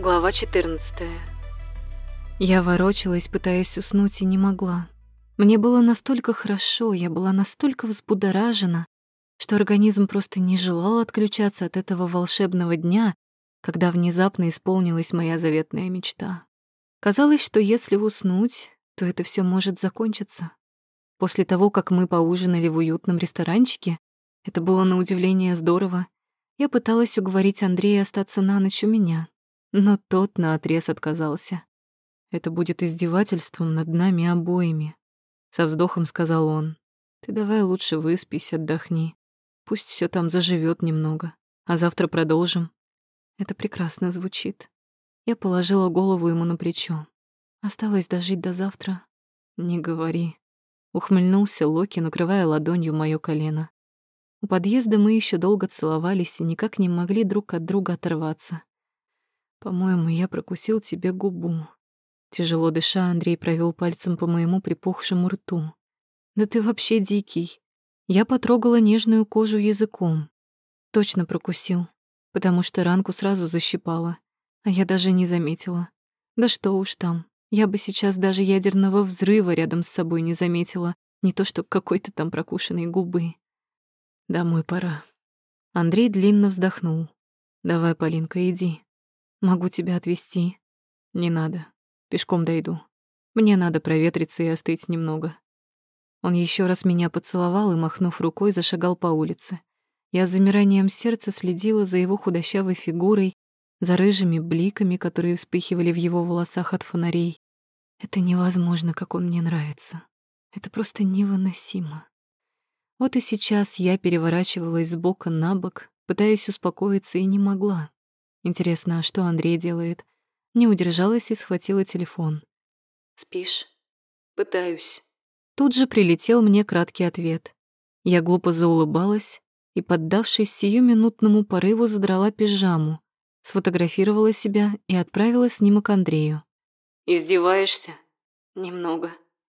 Глава 14. Я ворочалась, пытаясь уснуть, и не могла. Мне было настолько хорошо, я была настолько взбудоражена, что организм просто не желал отключаться от этого волшебного дня, когда внезапно исполнилась моя заветная мечта. Казалось, что если уснуть, то это все может закончиться. После того, как мы поужинали в уютном ресторанчике, это было на удивление здорово, я пыталась уговорить Андрея остаться на ночь у меня, но тот наотрез отказался. «Это будет издевательством над нами обоими», — со вздохом сказал он. «Ты давай лучше выспись, отдохни. Пусть все там заживет немного, а завтра продолжим». Это прекрасно звучит. Я положила голову ему на плечо. Осталось дожить до завтра. Не говори. Ухмыльнулся Локи, накрывая ладонью моё колено. У подъезда мы еще долго целовались и никак не могли друг от друга оторваться. По-моему, я прокусил тебе губу. Тяжело дыша, Андрей провел пальцем по моему припухшему рту. Да ты вообще дикий. Я потрогала нежную кожу языком. Точно прокусил, потому что ранку сразу защипала, а я даже не заметила. Да что уж там, я бы сейчас даже ядерного взрыва рядом с собой не заметила, не то что какой-то там прокушенной губы. Домой пора. Андрей длинно вздохнул. Давай, Полинка, иди. Могу тебя отвезти. Не надо. Пешком дойду. Мне надо проветриться и остыть немного. Он еще раз меня поцеловал и, махнув рукой, зашагал по улице. Я с замиранием сердца следила за его худощавой фигурой, за рыжими бликами, которые вспыхивали в его волосах от фонарей. Это невозможно, как он мне нравится. Это просто невыносимо. Вот и сейчас я переворачивалась с бока на бок, пытаясь успокоиться, и не могла. Интересно, а что Андрей делает? Не удержалась и схватила телефон. «Спишь?» «Пытаюсь». Тут же прилетел мне краткий ответ. Я глупо заулыбалась и, поддавшись сиюминутному порыву, задрала пижаму, сфотографировала себя и отправила снимок Андрею. «Издеваешься?» «Немного.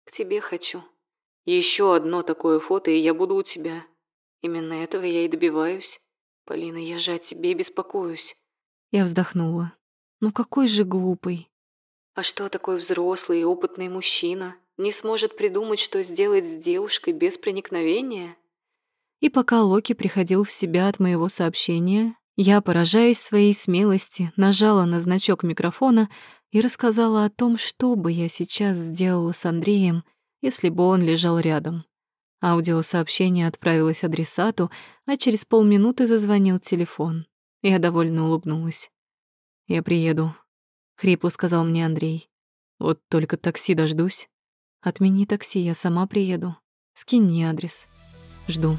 К тебе хочу». Еще одно такое фото, и я буду у тебя. Именно этого я и добиваюсь. Полина, я же о тебе беспокоюсь. Я вздохнула. Ну какой же глупый. А что такой взрослый и опытный мужчина не сможет придумать, что сделать с девушкой без проникновения? И пока Локи приходил в себя от моего сообщения, я, поражаясь своей смелости, нажала на значок микрофона и рассказала о том, что бы я сейчас сделала с Андреем, если бы он лежал рядом. Аудиосообщение отправилось адресату, а через полминуты зазвонил телефон. Я довольно улыбнулась. «Я приеду», — хрипло сказал мне Андрей. «Вот только такси дождусь». «Отмени такси, я сама приеду. Скинь мне адрес. Жду».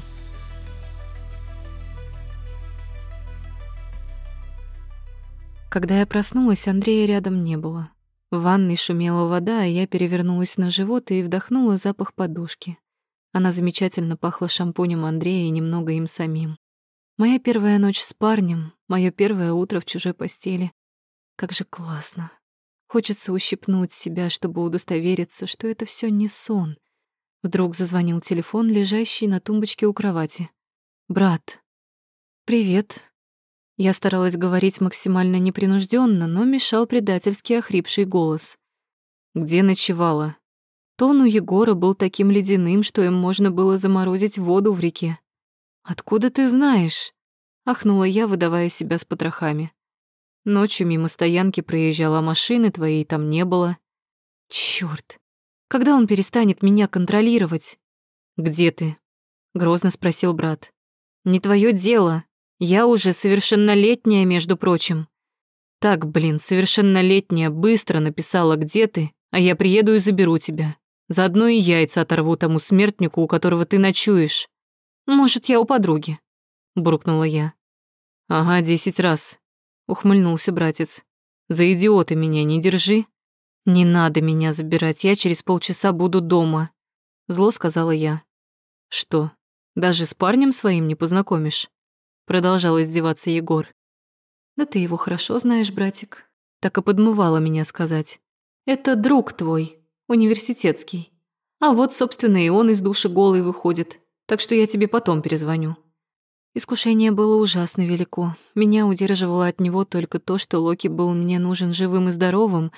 Когда я проснулась, Андрея рядом не было. В ванной шумела вода, а я перевернулась на живот и вдохнула запах подушки. Она замечательно пахла шампунем Андрея и немного им самим. Моя первая ночь с парнем, мое первое утро в чужой постели. Как же классно. Хочется ущипнуть себя, чтобы удостовериться, что это все не сон. Вдруг зазвонил телефон, лежащий на тумбочке у кровати. «Брат». «Привет». Я старалась говорить максимально непринужденно, но мешал предательски охрипший голос. «Где ночевала?» Тон у Егора был таким ледяным, что им можно было заморозить воду в реке. «Откуда ты знаешь?» — ахнула я, выдавая себя с потрохами. Ночью мимо стоянки проезжала машина, твоей там не было. Чёрт! Когда он перестанет меня контролировать? «Где ты?» — грозно спросил брат. «Не твое дело. Я уже совершеннолетняя, между прочим». «Так, блин, совершеннолетняя быстро написала, где ты, а я приеду и заберу тебя. Заодно и яйца оторву тому смертнику, у которого ты ночуешь. «Может, я у подруги?» — буркнула я. «Ага, десять раз», — ухмыльнулся братец. «За идиота меня не держи». «Не надо меня забирать, я через полчаса буду дома», — зло сказала я. «Что, даже с парнем своим не познакомишь?» Продолжал издеваться Егор. «Да ты его хорошо знаешь, братик», — так и подмывала меня сказать. «Это друг твой, университетский. А вот, собственно, и он из души голый выходит так что я тебе потом перезвоню». Искушение было ужасно велико. Меня удерживало от него только то, что Локи был мне нужен живым и здоровым,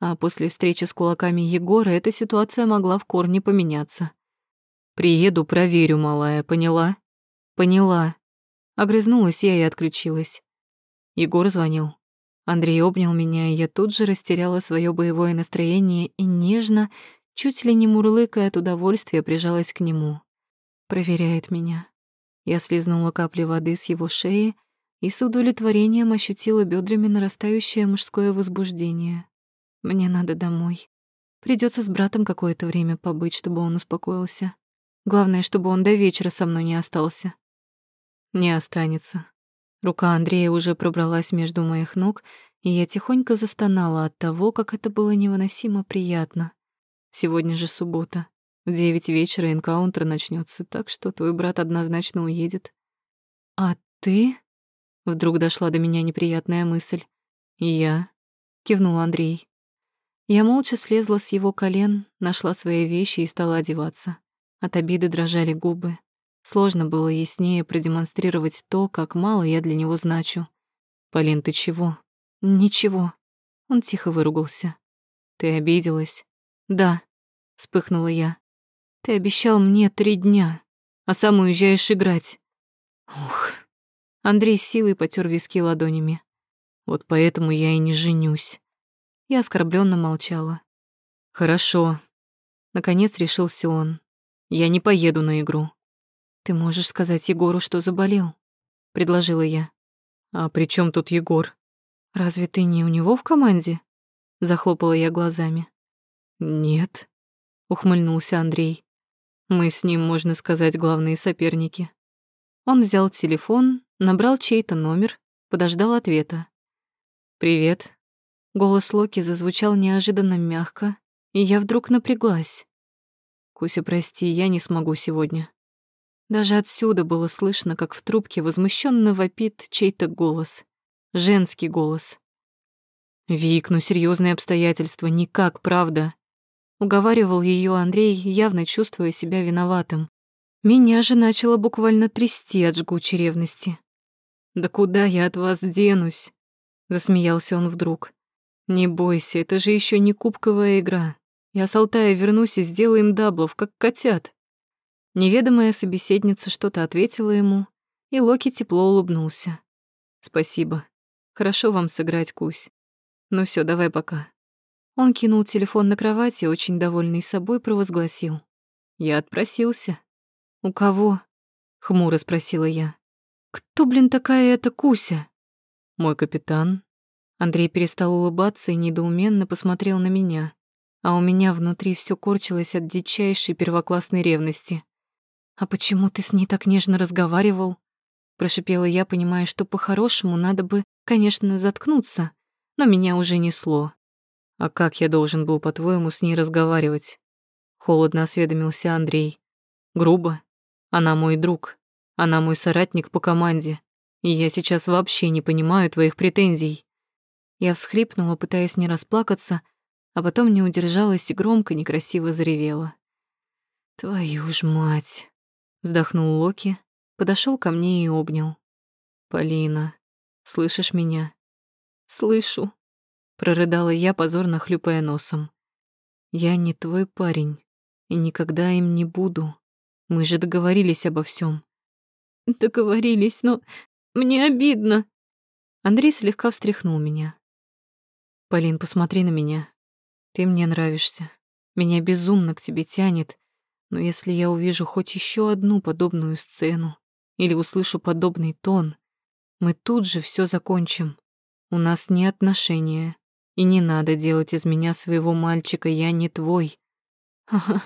а после встречи с кулаками Егора эта ситуация могла в корне поменяться. «Приеду, проверю, малая, поняла?» «Поняла». Огрызнулась я и отключилась. Егор звонил. Андрей обнял меня, и я тут же растеряла свое боевое настроение и нежно, чуть ли не мурлыкая от удовольствия, прижалась к нему. Проверяет меня. Я слизнула капли воды с его шеи и с удовлетворением ощутила бедрами нарастающее мужское возбуждение. Мне надо домой. Придется с братом какое-то время побыть, чтобы он успокоился. Главное, чтобы он до вечера со мной не остался. Не останется. Рука Андрея уже пробралась между моих ног, и я тихонько застонала от того, как это было невыносимо приятно. Сегодня же суббота. В девять вечера энкаунтер начнется, так что твой брат однозначно уедет. А ты? Вдруг дошла до меня неприятная мысль. Я, кивнул Андрей. Я молча слезла с его колен, нашла свои вещи и стала одеваться. От обиды дрожали губы. Сложно было яснее продемонстрировать то, как мало я для него значу. «Полин, ты чего?» «Ничего». Он тихо выругался. «Ты обиделась?» «Да», — вспыхнула я. Ты обещал мне три дня, а сам уезжаешь играть. Ух. Андрей силой потер виски ладонями. Вот поэтому я и не женюсь. Я оскорбленно молчала. Хорошо. Наконец решился он. Я не поеду на игру. Ты можешь сказать Егору, что заболел? Предложила я. А при чем тут Егор? Разве ты не у него в команде? Захлопала я глазами. Нет, ухмыльнулся Андрей. Мы с ним, можно сказать, главные соперники. Он взял телефон, набрал чей-то номер, подождал ответа. «Привет». Голос Локи зазвучал неожиданно мягко, и я вдруг напряглась. «Куся, прости, я не смогу сегодня». Даже отсюда было слышно, как в трубке возмущенно вопит чей-то голос. Женский голос. «Вик, ну серьезные обстоятельства, никак, правда. Уговаривал ее Андрей, явно чувствуя себя виноватым. Меня же начало буквально трясти от жгучей ревности. «Да куда я от вас денусь?» Засмеялся он вдруг. «Не бойся, это же еще не кубковая игра. Я с Алтая вернусь и сделаем даблов, как котят». Неведомая собеседница что-то ответила ему, и Локи тепло улыбнулся. «Спасибо. Хорошо вам сыграть, Кусь. Ну все, давай пока. Он кинул телефон на кровать и, очень довольный собой, провозгласил. «Я отпросился». «У кого?» — хмуро спросила я. «Кто, блин, такая эта Куся?» «Мой капитан». Андрей перестал улыбаться и недоуменно посмотрел на меня, а у меня внутри все корчилось от дичайшей первоклассной ревности. «А почему ты с ней так нежно разговаривал?» Прошипела я, понимая, что по-хорошему надо бы, конечно, заткнуться, но меня уже несло. «А как я должен был, по-твоему, с ней разговаривать?» Холодно осведомился Андрей. «Грубо. Она мой друг. Она мой соратник по команде. И я сейчас вообще не понимаю твоих претензий». Я всхлипнула, пытаясь не расплакаться, а потом не удержалась и громко, некрасиво заревела. «Твою ж мать!» — вздохнул Локи, подошел ко мне и обнял. «Полина, слышишь меня?» «Слышу», прорыдала я, позорно хлюпая носом. Я не твой парень и никогда им не буду. Мы же договорились обо всем. Договорились, но мне обидно. Андрей слегка встряхнул меня. Полин, посмотри на меня. Ты мне нравишься. Меня безумно к тебе тянет. Но если я увижу хоть еще одну подобную сцену или услышу подобный тон, мы тут же все закончим. У нас не отношения, и не надо делать из меня своего мальчика, я не твой. Ага,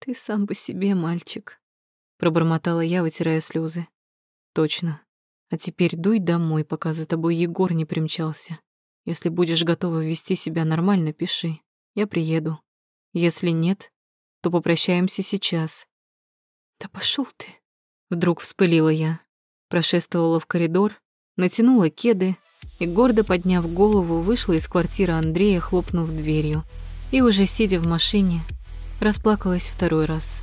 ты сам по себе мальчик, пробормотала я, вытирая слезы. Точно. А теперь дуй домой, пока за тобой Егор не примчался. Если будешь готова вести себя нормально, пиши. Я приеду. Если нет, то попрощаемся сейчас. Да пошел ты. Вдруг вспылила я. Прошествовала в коридор, натянула кеды, и, гордо подняв голову, вышла из квартиры Андрея, хлопнув дверью. И уже сидя в машине, расплакалась второй раз.